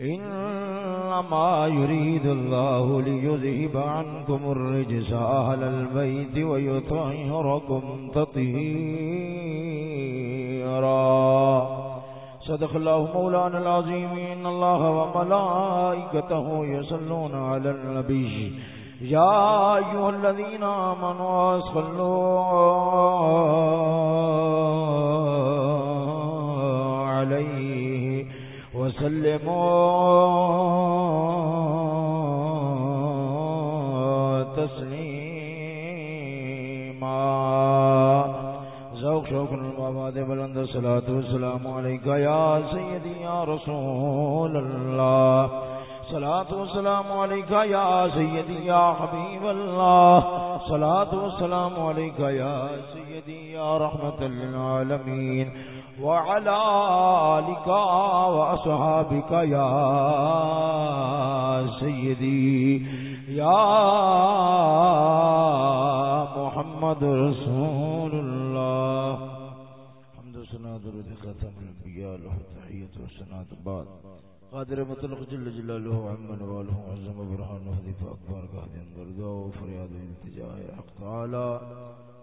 إنما يريد الله ليذهب عنكم الرجس أهل البيت ويطهركم تطهيرا. صدق الله مولانا العظيم. إن الله وملائكته يصلون على النبي. يا أيها الذين آمنوا صلوا عليه وسلموا تسليما. ذوق شوق البابا دے بلند صلاة والسلام عليك يا سيدي يا رسول الله صلاة والسلام عليك يا سيدي يا حبيب الله صلاة والسلام عليك يا سيدي يا رحمة للعالمين وعلى آلك وأصحابك يا سيدي يا محمد رسول الله حمد سنة درود ختم الانبياء له تحية وسنة بعد قادر مطلق جل جلاله عمن واله عزم برهانه ذي فأكبر قهد اندرده وفرياد التجاه حق تعالى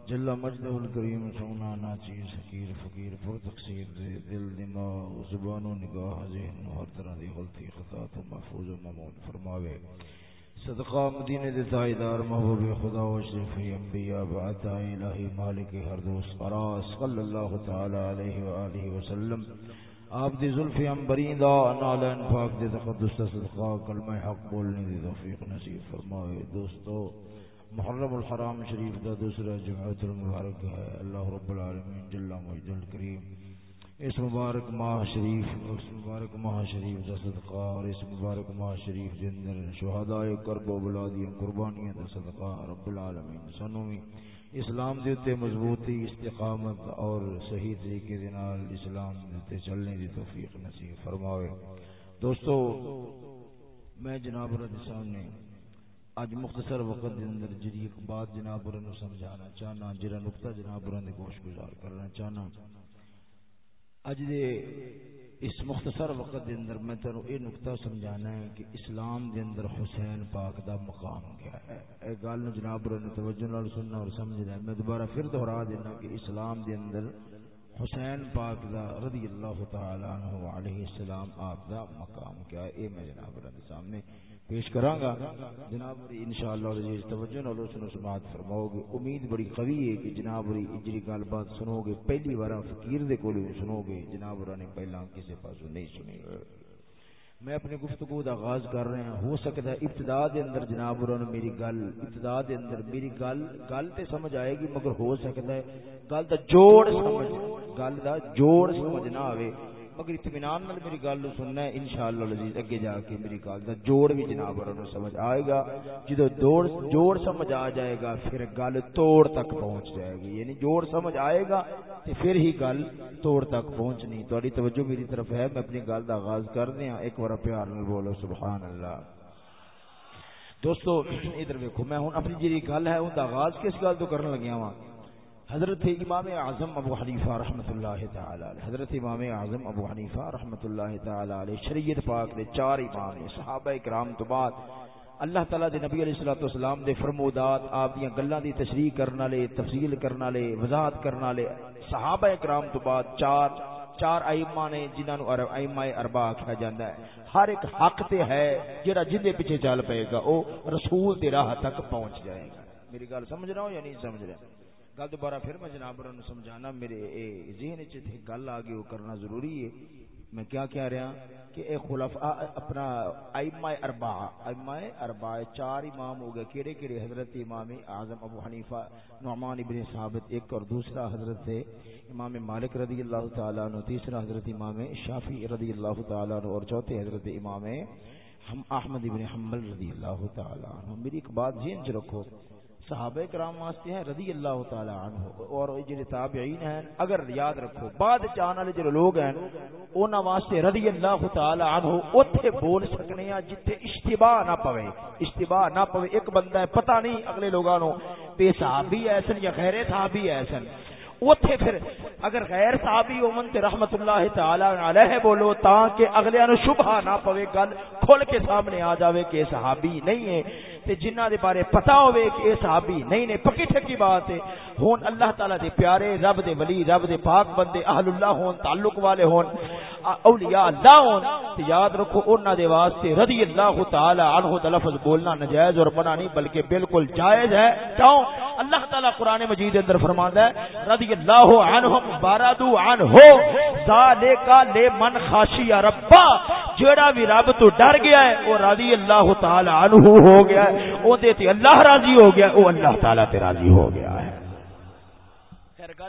جل مجده الكريم سونا ناچیز حقیر فقیر پر تقصیر دل دماغ، زبان و نگاہ ذہن و ہر طرح دی غلطی، خطا تو محفوظ و ممون فرماوے۔ صدقہ مدینہ دے تائیدار محبوب خدا و شریف انبیاء بعتا الہی مالک ہر دوست قراس صلی اللہ تعالی علیہ وآلہ وسلم آپ دی ظلفی امبرین دا نالین پاک دی تقدس صدقہ، کلمہ حق بولنے دی توفیق نصیب فرمائے۔ دوستو، محرم الحرام شریف دا دوسرا جمعیت المبارک ہے۔ اللہ رب العالمین جل مجد کریم اس مبارک ماہ شریف، اس مبارک ماہ شریف دا صدقہ اور اس مبارک ماہ شریف دے اندر شہداء کرب و بلادی قربانیاں دا صدقہ رب العالمین۔ سنو میں اسلام دے تے مضبوطی، استقامت اور صحیح طریقے دے اسلام دے تے چلنے دی توفیق نصیب فرماوے۔ دوستو، میں جناب رد سامنے اج مختصر وقت دے اندر جڑی ایک بات جناب نو سمجھانا چاہنا، جڑا نقطہ جناب دے گوش گزار کرنا چاہنا۔ اج دے اس مختصر وقت دے اندر میں تینو یہ نقطہ سمجھانا ہے کہ اسلام دے اندر حسین پاک دا مقام کیا ہے۔ اے گل جناب نے توجہ نال سننا اور سمجھنا ہے۔ میں دوبارہ پھر دہرا دینا کہ اسلام دے اندر حسین پاک دا رضی اللہ تعالی عنہ علیہ السلام آپ دا مقام کیا ہے۔ اے میں جناب دے سامنے پیش کراں گا۔ جناب انشاءاللہ عزیز توجہ نال سنو سماعت فرماؤ گے۔ امید بڑی قوی ہے کہ جناب ری اجری گل بات سنو گے۔ پہلی بار فقیر دے کول سنو گے۔ جناب نے پہلا کسی پاسوں نہیں سنی میں اپنی گفتگو دا آغاز کر رہا ہوں۔ ہو سکتا ہے ابتدا دے اندر جناب نے میری گل، ابتدا دے اندر میری گل گل تے سمجھ آئے گی، مگر ہو سکتا ہے گل دا جوڑ سمجھ، گل دا جوڑ سمجھ نہ آوے۔ مگر اطمینان نال میری گل سننا ہے، انشاءاللہ العزیز اگے جا کے میری گل دا جوڑ بھی جناب اور سمجھ آئے گا۔ جدو جوڑ جوڑ سمجھ آ جائے گا، پھر گل توڑ تک پہنچ جائے گی۔ یعنی جوڑ سمجھ آئے گا تے پھر ہی گل توڑ تک پہنچنی۔ تہاڈی توجہ میری طرف ہے، میں اپنی گل دا آغاز کر دیاں۔ ایک بار پیار نال بولو سبحان اللہ دوستو، ادھر دیکھو میں ہن اپنی جڑی گل ہے، اون دا آغاز کس گل تو کرن لگیا ہاں حضرت امام اعظم ابو حنیفہ رحمت اللہ تعالی علیہ، حضرت امام اعظم ابو حنیفہ رحمت اللہ تعالی علیہ شریعت پاک دے چار امام نے صحابہ کرام تو بعد۔ اللہ تعالی دے نبی علیہ الصلوۃ والسلام دے فرمودات آپ دی گلاں دی تشریح کرن والے، تفصیل کرن والے، وضاحت کرن والے، صحابہ کرام تو بعد چار چار ائمہ نے جنہاں نو ائمہ اربع کہا جاندا ہے۔ ہر ایک حق تے ہے جڑا جن دے پیچھے چل پے گا، او رسول دی راہ تک پہنچ جائے گا۔ میری گل سمجھ رہا ہو یا نہیں سمجھ رہا گل دوبارہ پھر میں جناب نے سمجھانا، میرے اے ذہن چ گل آ گئی، وہ کرنا ضروری ہے۔ میں کیا کہہ رہا ہاں کہ اے خلفاء اپنا ائمہ اربع ائمہ اربع چار امام ہو گئے، کیڑے کیڑے حضرت امام اعظم ابو حنیفہ، نعمان ابن ثابت ایک اور دوسرا حضرت سے امام مالک رضی اللہ تعالی عنہ، تیسرا حضرت امام شافعی رضی اللہ تعالی عنہ اور چوتھے حضرت امام ہم احمد ابن حنبل رضی اللہ تعالی عنہ۔ میری ایک بات ذہن چ رکھو صحابہ کرام واسطے ہیں، رضی اللہ تعالی عنہ۔ اور جڑے تابعین ہیں، اگر یاد رکھو، بعد چان والے جڑے لوگ ہیں، انہاں واسطے رضی اللہ تعالی عنہ اوتھے بول سکنے ہیں جتھے اشتباہ نہ پوے۔ اشتباہ نہ پوے، ایک بندہ ہے، پتہ نہیں اگلے لوگاں نو بے صحابی ایسن یا غیر صحابی ایسن۔ اوتھے پھر اگر غیر صحابی ہومن تے رحمت اللہ تعالی علیہ بولو تاکہ اگلیاں نو شبہ نہ پوے گل کھل کے سامنے آ جاوے کہ صحابی نہیں ہے تے جنہ دے بارے پتا ہوئے کہ اے صحابی نہیں نے، پکی ٹھکی بات ہے۔ ہون اللہ تعالی دے پیارے رب دے ولی، رب دے پاک بندے، اہل اللہ ہون، تعلق والے ہون، اولیاء اللہ ہون۔ تے یاد رکھو انہاں دے واسطے رضی اللہ تعالی عنہ دا لفظ بولنا نجائز اور منع نہیں، بلکہ بالکل جائز ہے۔ کیوں؟ اللہ تعالی قرآن مجید اندر فرماندا ہے رضی اللہ عنہم، بارادو عنہ ذالک من خاشی ربا، جیڑا بھی رب تو ڈر گیا ہے، وہ رضی اللہ تعالی عنہ ہو گیا ہے او دے تے اللہ راضی ہو گیا او اللہ تعالی تے راضی ہو گیا ہے۔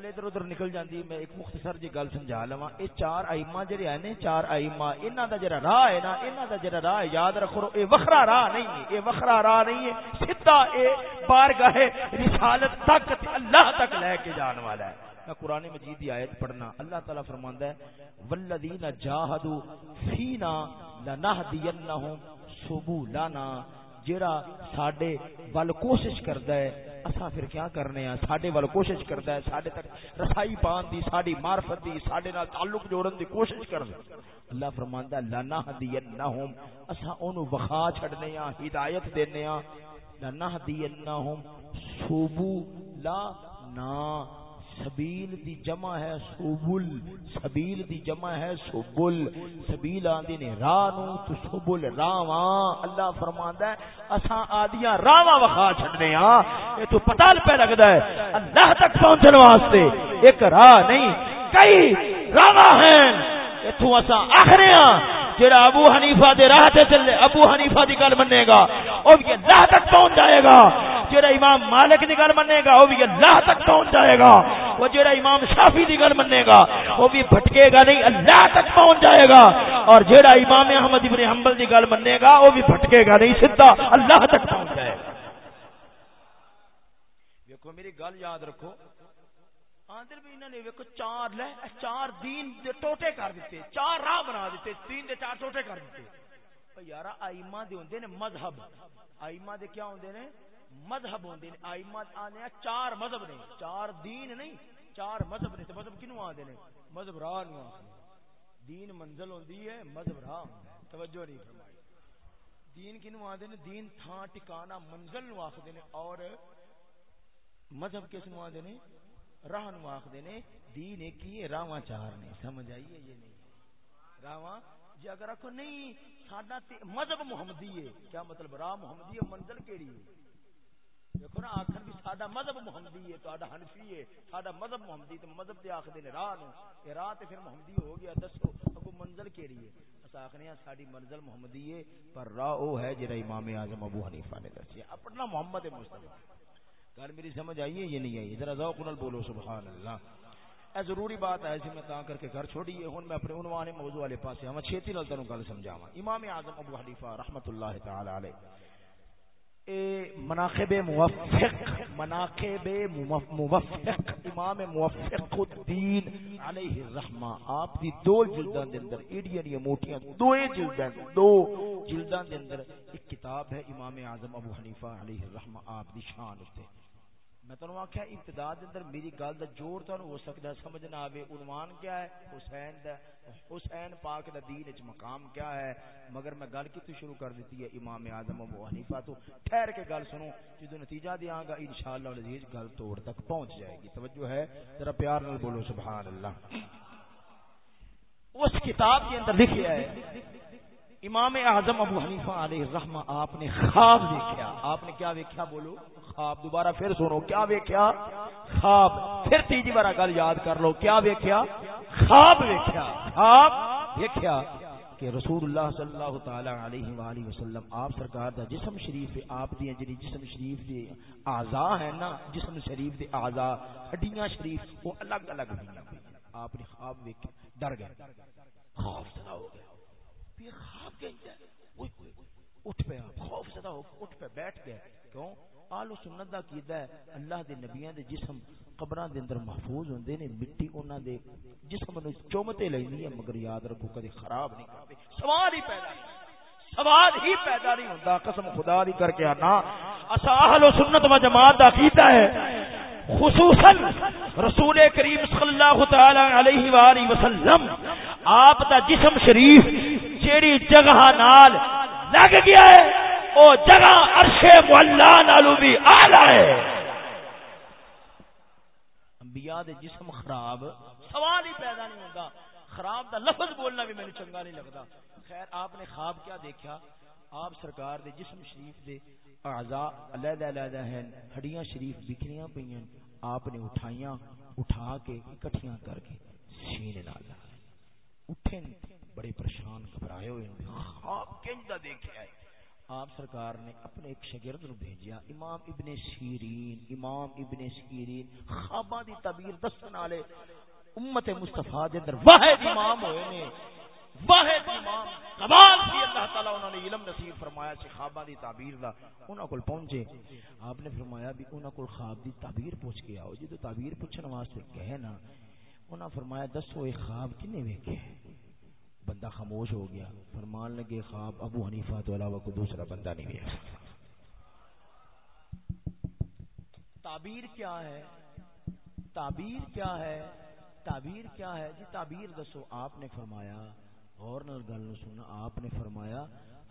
گل ادھر ادھر نکل جاندی میں ایک مختصر جی گل سمجھا لواں اے چار ائمہ جڑے ہیں نے چار ائمہ انہاں دا جڑا راہ ہے نا انہاں دا جڑا راہ یاد رکھو اے وکھرا راہ نہیں ہے اے وکھرا راہ نہیں ہے سیدھا اے بارگاہ رسالت تک اللہ تک لے کے جان والا ہے میں قرآن مجید کی آیت پڑھنا اللہ تعالیٰ فرماندا ہے والذین جاہدوا فینا لنہدینہم سبولنا جیڑا ساڈے ول کوشش کردا ہے اسا پھر کیا کرنے ہیں ساڈے وال کوشش کردا ہے، ساڈے تک رسائی پان دی، ساڈی معرفت دی، ساڈے نال تعلق جوڑن دی کوشش کردا اللہ فرماندا ہے لانا ہدینہم اسا اونوں وخا چھڑنے ہاں ہدایت دینے ہاں لانا ہدینہم سبو لا نا سبیل دی جمع ہے سبل، سبیل دی جمع ہے سبل۔ سبیل آندی نے راہ نو تو سبل راواں اللہ فرماندا ہے، اساں آدیاں راواں وکھا چھڈنے ہاں اے تو پتہ پہ لگدا ہے، اللہ تک پہنچن واسطے ایک راہ نہیں، کئی راواں ہیں۔ ایتھوں اساں آخرے ہاں جڑا ابو حنیفہ دے راہ تے چلے، ابو حنیفہ دی گل منے گا، او بھی اللہ تک پہنچ جائے گا۔ جڑا امام مالک دی گل منے گا وہ بھی اللہ تک پہنچ جائے گا۔ وہ جڑا امام شافی دی گل منے گا، وہ بھی بھٹکے گا نہیں، اللہ تک پہنچ جائے گا۔ اور جڑا امام احمد ابن حنبل دی گل منے گا، وہ بھی بھٹکے گا نہیں، سیدھا اللہ تک پہنچ جائے گا۔ دیکھو میری گل یاد رکھو۔ آندر بھی انہوں نے ویکو چار لے، چار دین دے ٹوٹے کر دیتے، چار راہ بنا دیتے دین دے چار ٹوٹے کر دیتے۔ یارا آئیما دے ہوندے نے مذہب۔ آئیما دے کیا ہوندے نے؟ مذہب ہوندے نے آئیما آنے چار مذہب نے، چار دین نہیں، چار مذہب نے مذہب کنو آدھے نے؟ مذہب راہ نو دین منزل ہوندی ہے، مذہب راہ توجہ نہیں فرمائی۔ دین کنو آدھے نے؟ دین تھا ٹکانا منزل نو آخدے نے اور مذہب کس نو آدھے نے؟ راہ نو آخدے نے۔ دین ایک ہی ہے راواں چار نے۔ سمجھ آئیے یہ نہیں؟ راواں جی اگر آخو نہیں، ساڈا مذہب محمدی ہے، کیا مطلب راہ محمدی ہے، منزل کیڑی ہے؟ دیکھو نا، آخر بھی ساڈا مذہب محمدی ہے تو حنفی ہے، ساڈا مذہب محمدی تو مذہب تے آخر نے راہ نو یہ راہ تے پھر محمدی ہو گیا، دسو اگو منزل کیڑی ہے؟ اس آخنے ہیں ساڈی منزل محمدی ہے، پر راہ او ہے جڑا امام اعظم ابو حنیفہ نے دسی اپنا محمد مصطفی۔ گل میری سمجھ آئی ہے یہ نہیں آئی؟ ذرا ذوق نال بولو، سبحان اللہ۔ اے ضروری بات ہے میں تا کر کے گھر چھوڑی ہے۔ ہن میں اپنے عنوان موضوع والے پاسے ہم چھیتی نال تانوں گل سمجھاواں۔ امام اعظم ابو حنیفہ رحمتہ اللہ تعالی علیہ۔ مناقب موفق مناقب موفق، امام موفق الدین علیہ الرحمہ، آپ دی دو جلدان دے اندر، ایڈیاں دی موٹیاں، دو جلدان دو جلدان دے اندر ایک کتاب ہے امام اعظم ابو حنیفہ علیہ الرحمہ، آپ دی شان تے۔ میں تنوں آکھیا ابتدا اندر میری گل دا جوڑ تانوں ہو سکدا ہے، سمجھ نہ آوے، عنوان کیا ہے؟ حسین دا، حسین پاک دا دین وچ مقام کیا ہے؟ مگر میں گل کیتے شروع کر دیتی ہے، امام اعظم ابو حنیفہ تو ٹھہر کے گل سنو جدوں نتیجہ دیاں گا، انشاءاللہ العزیز گل توڑ تک پہنچ جائے گی۔ توجہ ہے، ذرا پیار نال بولو، سبحان اللہ۔ اس کتاب کے اندر لکھیا ہے امام اعظم ابو حنیفہ علیہ الرحمہ، آپ نے خواب دیکھا۔ آپ نے کیا دیکھا بولو۔ خواب۔ دوبارہ پھر سنو۔ کیا ویکھیا؟ خواب۔ پھر تیجی بار گل یاد کر لو۔ کیا ویکھیا؟ خواب ویکھیا۔ خواب ویکھیا کہ رسول اللہ صلی اللہ تعالی علیہ والہ وسلم، آپ سرکار دا جسم شریف آپ دی جڑی جسم شریف دے اعضاء ہیں نا، جسم شریف دے اعضاء، ہڈیاں شریف، وہ الگ الگ ہوئی آپ نے خواب ویکھیا۔ ڈر گئے۔ خوف زدہ ہو گیا پھر خواب گئی اٹھ پہ خوف زدہ ہو اٹھ پہ بیٹھ گئے۔ کیوں؟ آل و سنت دا کیدا ہے، اللہ دے نبیاں دے جسم قبراں دے اندر محفوظ ہوندے نے، مٹی انہاں دے جسم نو چومتے لیندی ہے، مگر یاد رکھو، کدی خراب نہیں کرتے۔ سوال ہی پیدا سوال ہی پیدا نہیں ہوندا قسم خدا دی کر کے انا اسا اہل و سنت و جماعت دا کیتا ہے۔ خصوصاً رسول کریم صلی اللہ تعالی علیہ وآلہ وسلم، آپ دا جسم شریف جیڑی جگہ نال لگ گیا ہے، او جگہ عرش مولا نالو بھی آلہ ہے۔ انبیاء دے جسم خراب، سوال ہی پیدا نہیں ہوگا خراب دا لفظ بولنا بھی میں چنگا نہیں لگتا۔ خیر، آپ نے خواب کیا دیکھا؟ آپ سرکار دے جسم شریف دے اعضاء، علیحدہ علیحدہ ہیں، ہڈیاں شریف بکھریاں پئی آپ نے اٹھائیاں، اٹھا کے اکٹھیاں کر کے سینے نال اٹھے بڑے پریشان گھبرائے ہوئے خواب کیندا دیکھا ہے۔ آپ سرکار نے اپنے ایک شاگرد نو بھیجیا امام ابن سیرین امام ابن سیرین خواباں دی تعبیر دسن والے امت مصطفی دے اندر واحد امام ہوئے نے۔ واحد امام کمال سی اللہ تعالی انہوں نے علم نصیب فرمایا سی خواباں دی تعبیر دا۔ انہاں کول پہنچے۔ آپ نے فرمایا بھی انہاں کول خواب دی تعبیر پوچھ کے آؤ۔ جے تو تعبیر پوچھن واسطے کہے نا انہاں فرمایا دسو اے خواب کنے ویکھے بندہ خاموش ہو گیا، فرمان لگے، خواب ابو حنیفہ تو علاوہ کوئی دوسرا بندہ نہیں ویکھ تعبیر کیا ہے؟ تعبیر کیا ہے؟ تعبیر کیا ہے؟ جی تعبیر دسو، آپ نے فرمایا، غور نال گل سننا آپ نے فرمایا،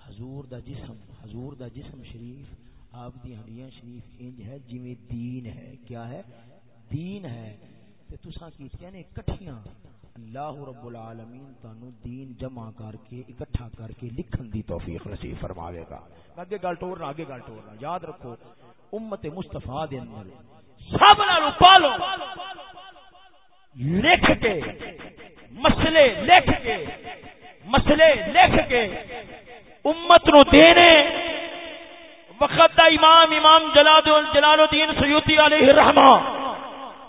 حضور دا جسم، حضور دا جسم شریف، آپ دی ہڈیاں شریف انج ہے، جویں دین ہے۔ کیا ہے؟ دین ہے۔ تے تساں کیتیاں نے؟ اکٹھیاں اللہ رب العالمین تانوں دین جمع کر کے اکٹھا کر کے لکھن دی توفیق نصیب فرماوے گا۔ اگے گل ٹورنا اگے گل ٹورنا یاد رکھو، امت مصطفی دے اندر سب نالوں پالو۔ لکھ کے، مسئلے لکھ کے، مسئلے لکھ کے۔ امت نو دینے۔ وقت دا امام امام جلال الدین سیوتی علیہ الرحمہ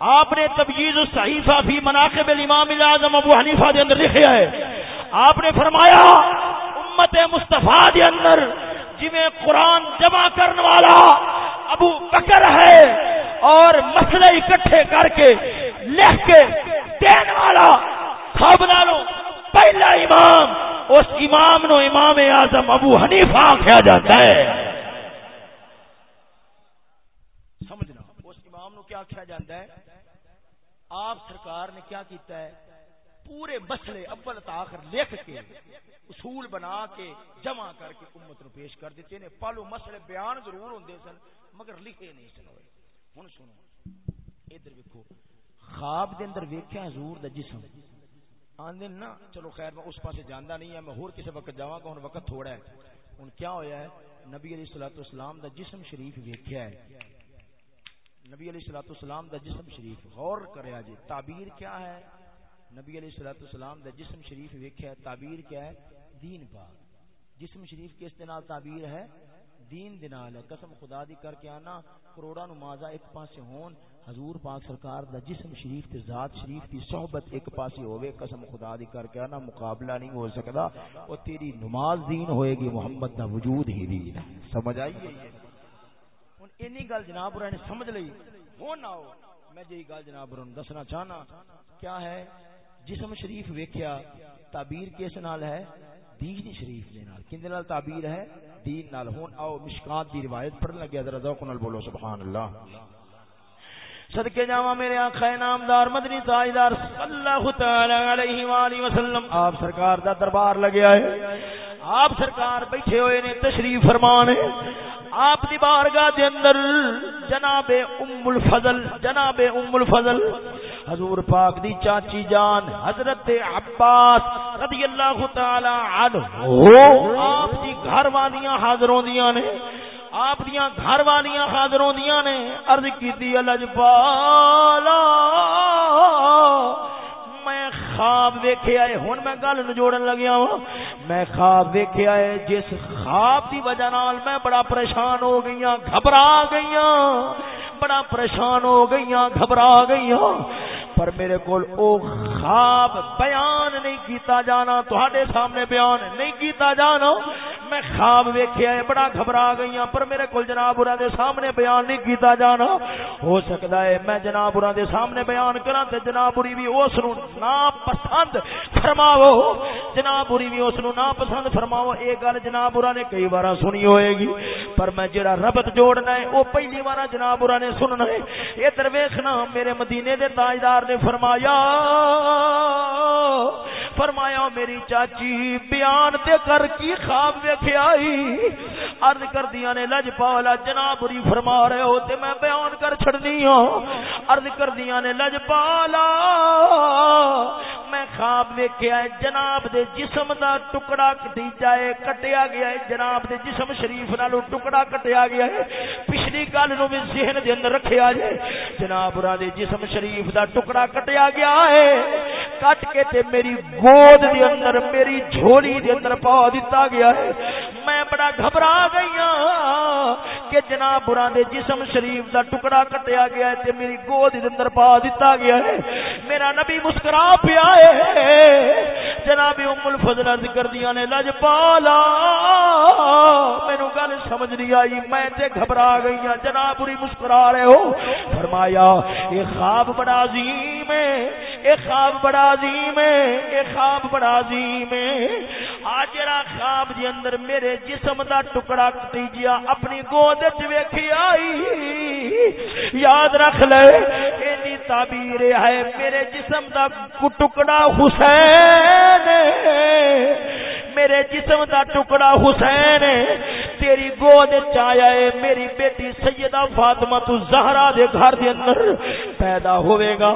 آپ نے تبجیز الصحیفہ فی مناقب الامام الاعظم ابو حنیفہ دے اندر لکھیا ہے آپ نے فرمایا، امت مصطفیٰ دے اندر جویں قرآن جمع کرنے والا ابو بکر ہے اور مسئلے اکٹھے کر کے لکھ کے دین والا سب نالوں پہلا امام، اس امام نو امام اعظم ابو حنیفہ آخیا جاتا ہے۔ سمجھنا اس امام نو کیا آخیا جاتا ہے؟ آپ سرکار نے کیا کیتا ہے؟ پورے مسئلے اول تاخر لکھ کے، اصول بنا کے، جمع کر کے امت نو پیش کر دیتے نے پالو مسئلے بیان ضرور ہوندے سن، مگر لکھے نہیں سن ہوئے۔ ہن سنو۔ ادھر ویکھو۔ خواب دے اندر ویکھیا حضور دا جسم۔ آندے نا، چلو خیر، میں اس پاسے جاندا نہیں ہے، میں ہور کسے وقت جاواں گا، ہن وقت تھوڑا ہے۔ ہن کیا ہویا ہے؟ نبی علیہ الصلوۃ والسلام دا جسم شریف ویکھیا ہے۔ نبی علیہ الصلوۃ والسلام دا جسم شریف، غور کریا جی تعبیر کیا ہے؟ نبی علیہ الصلوۃ والسلام دا جسم شریف ویکھیا ہے، تعبیر کیا ہے؟ دین پاک۔ جسم شریف کس دے نال تعبیر ہے؟ دین دے نال ہے۔ قسم خدا دی کر کے آنا، کروڑاں نمازاں ایک پاسے ہون، حضور پاک سرکار دا جسم شریف تے ذات شریف کی صحبت ایک پاسی ہوئے قسم خدا دی کر کے نا مقابلہ نہیں ہو سکتا اور تیری نماز دین ہوئے گی، محمد دا وجود ہی دین سمجھ آئی ہے اینی گل جناب نے سمجھ لئی۔ ہو نہ ہو۔ میں جی گل جناب دسنا چاہنا، کیا ہے؟ جسم شریف ویکھیا، تعبیر کس نال ہے؟ دین شریف دے نال۔ کیندے نال تعبیر ہے؟ دین نال۔ ہن آؤ مشکات دی روایت پڑھن لگے، ذرا ذوق نال بولو، سبحان اللہ۔ صدقے جاوا میرے آقا نامدار مدنی تاجدار صلی اللہ تعالی علیہ والہ وسلم، آپ سرکار دا دربار لگیا ہے آپ سرکار بیٹھے ہوئے نے، تشریف فرمان ہے آپ دی بارگاہ دے اندر جناب ام الفضل، جناب ام الفضل، حضور پاک دی چاچی جان حضرت عباس رضی اللہ تعالی عنہ، آپ دی گھر والیاں حاضر ہوندیاں نے، آپ دیا گھر والیاں حاضر ہوندیاں نے، عرض کیتی الج پالا میں خواب دیکھے آئے، ہن میں گل نجوڑن لگیا ہوں میں خواب دیکھے آئے، جس خواب دی وجہ نال میں بڑا پریشان ہو گئی گھبرا گئی بڑا پریشان ہو گئی گھبرا گئی پر میرے کول او خواب بیان نہیں کیتا جانا، تہاڈے سامنے بیان نہیں کیتا جانا۔ میں خواب ویکھیا ہے، بڑا گھبرا گئی ہوں پر میرے کول جناب انہاں دے سامنے بیان نہیں کیتا جانا۔ ہو سکدا ہے، میں جناب انہاں دے سامنے بیان کراں تے جناب پوری بھی اس نو نا پسند فرماو جناب پوری بھی اس نو نا پسند فرماو اے گل جناب اوراں نے کئی بار سنی ہوئے گی، پر میں جڑا ربط جوڑنا ہے، او پہلی بار جناب اوراں نے سننا ہے۔ اے درویشنا میرے مدینے دے تاجدار نے فرمایا فرمایا میری چاچی، بیان تے کر کی خواب ویکھیا آئی عرض کر دیا نے، لج پالا، جناب بری فرما رہے ہو تے میں بیان کر چھڑنی ہوں عرض کر دیا نے، لج پالا، میں خواب ویکھیا ہے جناب دے جسم دا ٹکڑا کٹی جائے کٹیا گیا ہے جناب دے جسم شریف نالو ٹکڑا کٹیا گیا ہے پچھلی گل نو بھی ذہن دے اندر رکھیا جائے جناب را دے جسم شریف دا ٹکڑا کٹیا گیا ہے کٹ کے تے میری گود دے اندر، میری جھولی دے اندر پا دیتا گیا ہے۔ میں بڑا گھبرا گئی ہوں کہ جناب برا دے جسم شریف دا ٹکڑا کٹیا گیا ہے تے میری گود دے اندر پا دیتا گیا ہے۔ میرا نبی مسکرا پیا ہے۔ جناب ام الفضل عرض کر نے لج پالا۔ مینوں گل سمجھ نہیں آئی، میں تے گھبرا گئی ہوں جناب بری مسکرا رہے ہو۔ فرمایا، یہ خواب بڑا عظیم ہے۔ اے خواب بڑا عظیم ہے، اے خواب بڑا عظیم ہے۔ آج جڑا خواب دے اندر میرے جسم دا ٹکڑا کٹی جیا، اپنی گود وچ ویکھی آئی۔ یاد رکھ لے، اینی تعبیر ہے، میرے جسم دا ٹکڑا حسین میرے جسم دا ٹکڑا حسین تیری گود چایا ہے میری بیٹی سیدہ فاطمہ تو زہرا دے گھر دے اندر پیدا ہوئے گا۔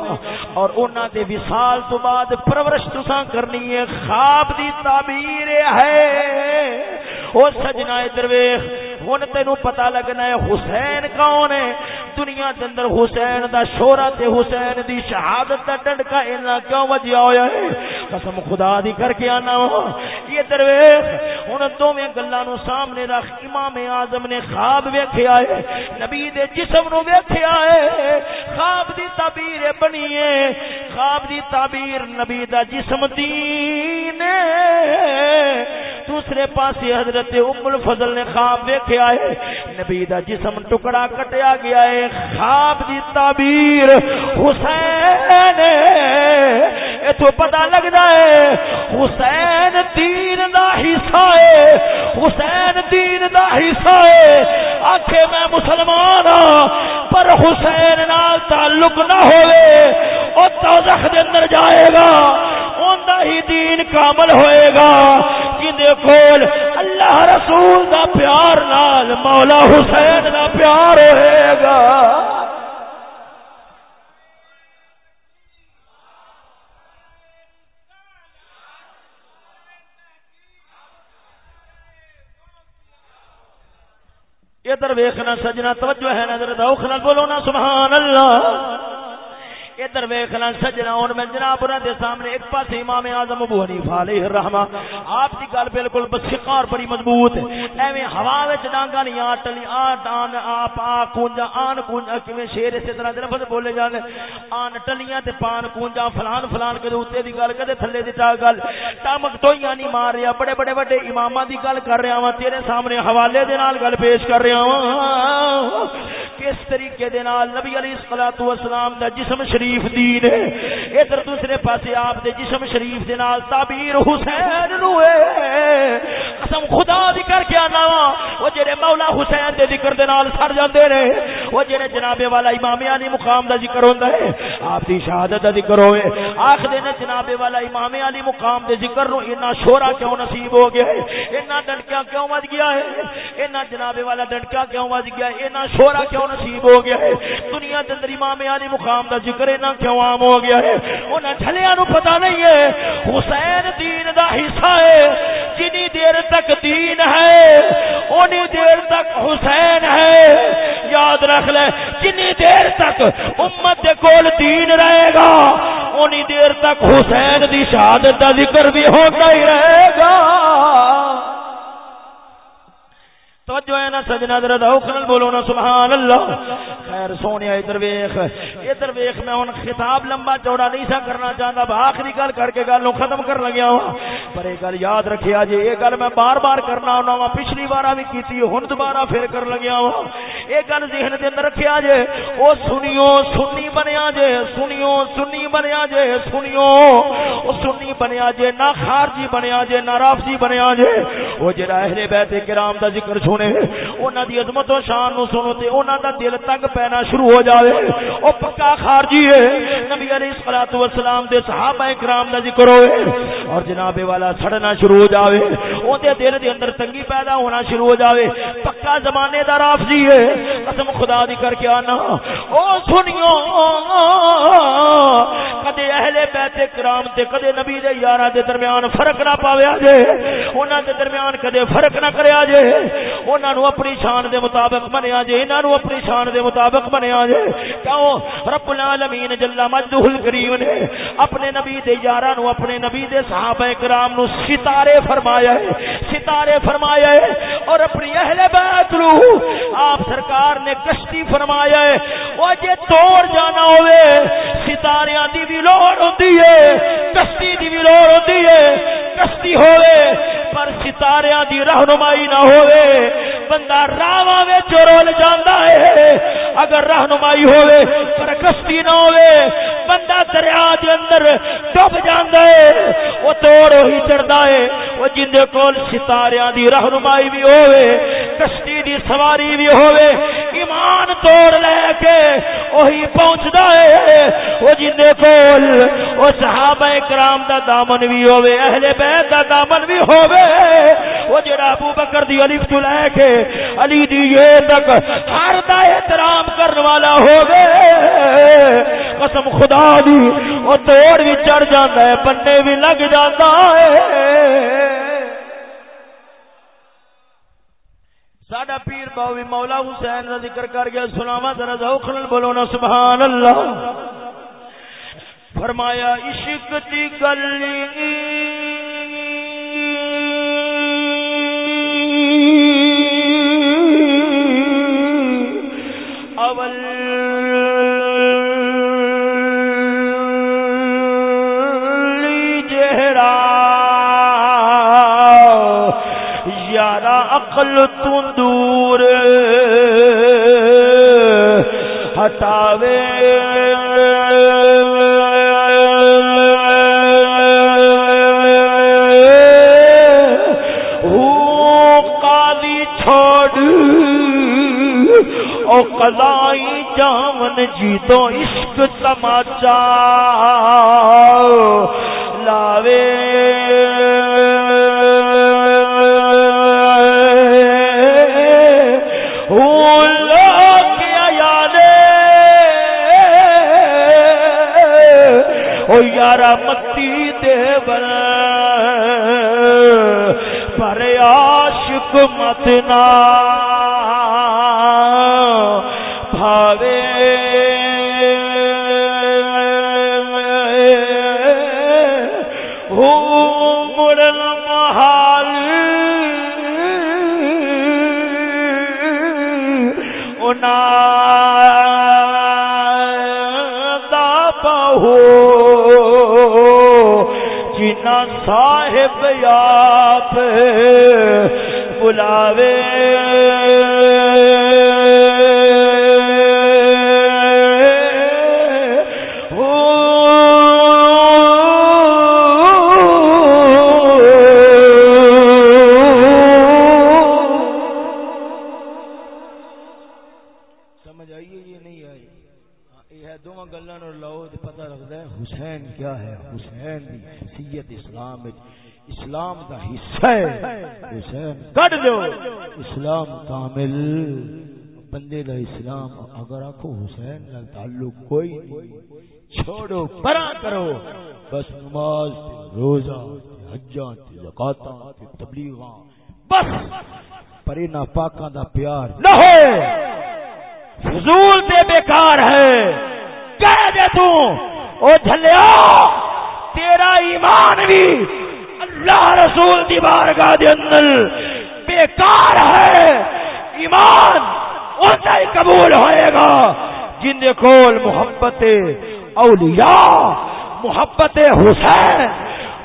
اور انہاں دے وصال تو بعد پرورش تساں کرنی ہے خواب دی تعبیر ہے۔ او سجنا ادھر ویکھ ہن تینوں پتہ لگنا ہے حسین کون ہے دنیا دے اندر حسین دا شورا تے حسین دی شہادت دا ڈنڈکا اینا کیوں وجیا ہویا ہے؟ قسم خدا دی کر کے آنا یہ درویش، ہن دوویں گلاں نو سامنے رکھ، امام اعظم نے خواب ویکھیا ہے۔ نبی دے جسم نو ویکھیا ہے۔ خواب دی تعبیر بنی ہے۔ خواب دی تعبیر نبی دا جسم دین دوسرے پاسے حضرت ام الفضل نے خواب ویکھیا ہے نبی دا جسم ٹکڑا کٹیا گیا ہے۔ خواب دی تعبیر حسین اے تو پتہ لگدا ہے۔ حسین دین دا حصہ ہے۔ حسین دین دا حصہ ہے۔ آکھے میں مسلمان ہاں پر حسین نال تعلق نہ ہوئے۔ او توزخ دے اندر جائے گا۔ اوندا ہی دین کامل ہوئے گا۔ جی جندے کول، اللہ رسول دا پیار نال، مولا حسین دا پیار ہوئے گا۔ ادھر ویخنا سجنا، توجہ ہے نظر دوخ نہ بولو نا، سبحان اللہ۔ ادھر ویکھنا سجنا ہن میں جناب انہاں دے سامنے ایک پاس امام اعظم ابو حنیفہ علیہ الرحمہ۔ آپ دی گل بالکل بسقار بڑی مضبوط۔ ہے ایویں ہوا وچ ڈانگا نہیں، آ ٹلی، آ ڈان آپ آ کونجا، آن کونجا، کیویں شیر اسی طرح دے لفظ بولے جاندے آن ٹلیاں تے پان کونجا، فلان فلان، کدے اوتے دی گل، کدے تھلے دی چا گل۔ ٹمک ٹوئیاں نہیں مار رہا، بڑے بڑے بڑے اماماں دی گل کر رہا ہاں تیرے سامنے حوالے دے نال گل پیش کر رہا ہاں کس طریقے دے نال نبی علیہ الصلوۃ والسلام دا جسم شریف دین ہے۔ ادھر دوسرے پاسے آپ دے جسم شریف دے نال تعبیر حسین نو ہے۔ قسم خدا دی کر کے آنا وا۔ او جڑے مولا حسین دے ذکر دے نال سر جاندے نے او جڑے جناب والا امام علی مقام دا ذکر ہوندا ہے۔ آپ دی شہادت دا ذکر ہوئے۔ آکھ دے نے جناب والا امام علی مقام دے ذکر نو اتنا شورا کیوں نصیب ہو گیا ہے؟ اتنا ڈنکیا کیوں وج گیا ہے؟ اتنا جناب والا ڈنکیا کیوں وج گیا ہے؟ اتنا شورا کیوں نصیب ہو گیا ہے۔ دنیا دے اندر امام علی مقام دا ذکر نہ کیوں عام ہو گیا ہے؟ انہاں جھلیاں نو پتہ نہیں ہے۔ حسین دین دا حصہ ہے۔ جنی دیر تک دین ہے، اونی دیر تک حسین ہے۔ یاد رکھ لے، جنی دیر تک امت دے کول دین رہے گا، اونی دیر تک حسین دی شہادت دا ذکر بھی ہوتا ہی رہے گا۔ توجہ ہے نا سجنا ذرا ذوق نال بولو نا، سبحان اللہ۔ خیر سونے ادھر ویخ ادھر ویخ میں ہوں، خطاب لمبا چوڑا نہیں سا کرنا چاہتا آخری گل کر کے گل ختم کر لگیا ہوں۔ پر یہ گل یاد رکھیا جی یہ گل میں بار بار کرنا ہونا وا پچھلی بار بھی کی ہوں دوبارہ پھر کر لگیا ہوں۔ یہ گل ذہن کے اندر رکھیا جی، جے وہ سنیو، سنی بنیا جے سنیو، سنی بنیا جے سنیو۔ وہ سنی بنیا جے نہ خارجی بنیا جے نہ رافضی بنیا جے وہ جڑا اہل بیت کرام دا ذکر سنے، انہاں دی عظمت و شان نو سنو تے انہاں دا دل تنگ پینا شروع ہو جاوے۔ او پکا خارجی ہے؟ نبی علیہ الصلوۃ والسلام دے صحابہ کرام دا ذکر ہوئے۔ اور جناب والا سڑنا شروع ہو جاوے۔ او دے دل دے اندر تنگی پیدا ہونا شروع ہو جاوے۔ پکا زمانے دا رافضی ہے۔ قسم خدا دی کر کے آنا۔ او سنیو۔ اہل بیت کرام تے کدے نبی دے یاراں دے درمیان فرق نہ پاویا جے، انہاں دے درمیان کدے فرق نہ کریا جے، انہاں نو اپنی شان دے مطابق منیا جے، انہاں نو اپنی شان دے مطابق منیا جے۔ کیوں؟ رب العالمین جل مجدہ الکریم نے اپنے نبی دے یاراں نو اپنے نبی دے صحابہ کرام نو ستارے فرمایا ہے، ستارے فرمایا ہے۔ اور اپنی اہل بیت لو آپ سرکار نے کشتی فرمایا ہے او جے توڑ جانا ہوئے، ستاریاں دی بھی لوڑ ہوندی ہے، کشتی دی بھی لوڑ ہوندی ہے، کشتی ہوئے پر ستاریاں دی رہنمائی نہ ہوئے بندہ راواں وچ رول جاندا ہے، اگر رہنمائی ہوئے پر کشتی نہ ہوئے بندہ دریا دے اندر ڈب جاندا ہے او توڑ ہی چڑھدا ہے او جن دے کول ستاریاں دی رہنمائی بھی ہوئے کشتی دی سواری بھی ہوئے ایمان توڑ لے کے وہی پہنچدا ہے او جن دے کول او صحابہ کرام دا دامن بھی ہوئے اہل بیت دا دامن بھی ہوئے وہ جڑا ابو بکر دی الف تو لے کے علی دی یہ تک ہر دا احترام کرنے والا ہوئے قسم خدا دی وہ توڑ بھی چڑھ جاتا ہے پنے بھی لگ جاتا ہے۔ ساڈا پیر باوی مولا حسین کا ذکر کر گیا سناوا ذرا ذوق بولو نا، سبحان اللہ۔ فرمایا، عشق دی گلی عقل تو دور ہٹاوے۔ قضائی جامن جی تو عشق تماچا متنا جنا صاحب آپ بلاوے۔ کا حصہ ہے। حسین کٹ دو۔ اسلام کامل، بندے دا اسلام اگر آخو حسین نال تعلق کوئی نہیں، چھوڑو پرا کرو۔ بس نماز روزہ حجاں زکاتاں تبلیغاں۔ بس۔ پر انہاں پاکاں دا پیار نہ ہوئے فضول دے بیکار ہے۔ کہہ دے تو، او جھلیا تیرا ایمان بھی اللہ رسول دی بارگاہ دے اندر بیکار ہے، ایمان ہی قبول ہوئے گا۔ جن کول محبت اولیاء، محبت حسین،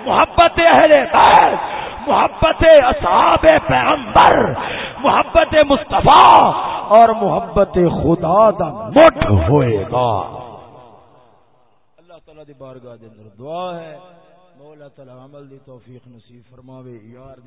محبت اہل بیت، محبت اصحاب پیغمبر، محبت مصطفیٰ اور محبت خدا دا مٹ ہوئے گا۔ اللہ تعالی دی بارگاہ دے اندر دعا ہے۔ مولا تعالی عمل دی توفیق نصیب فرماوے یار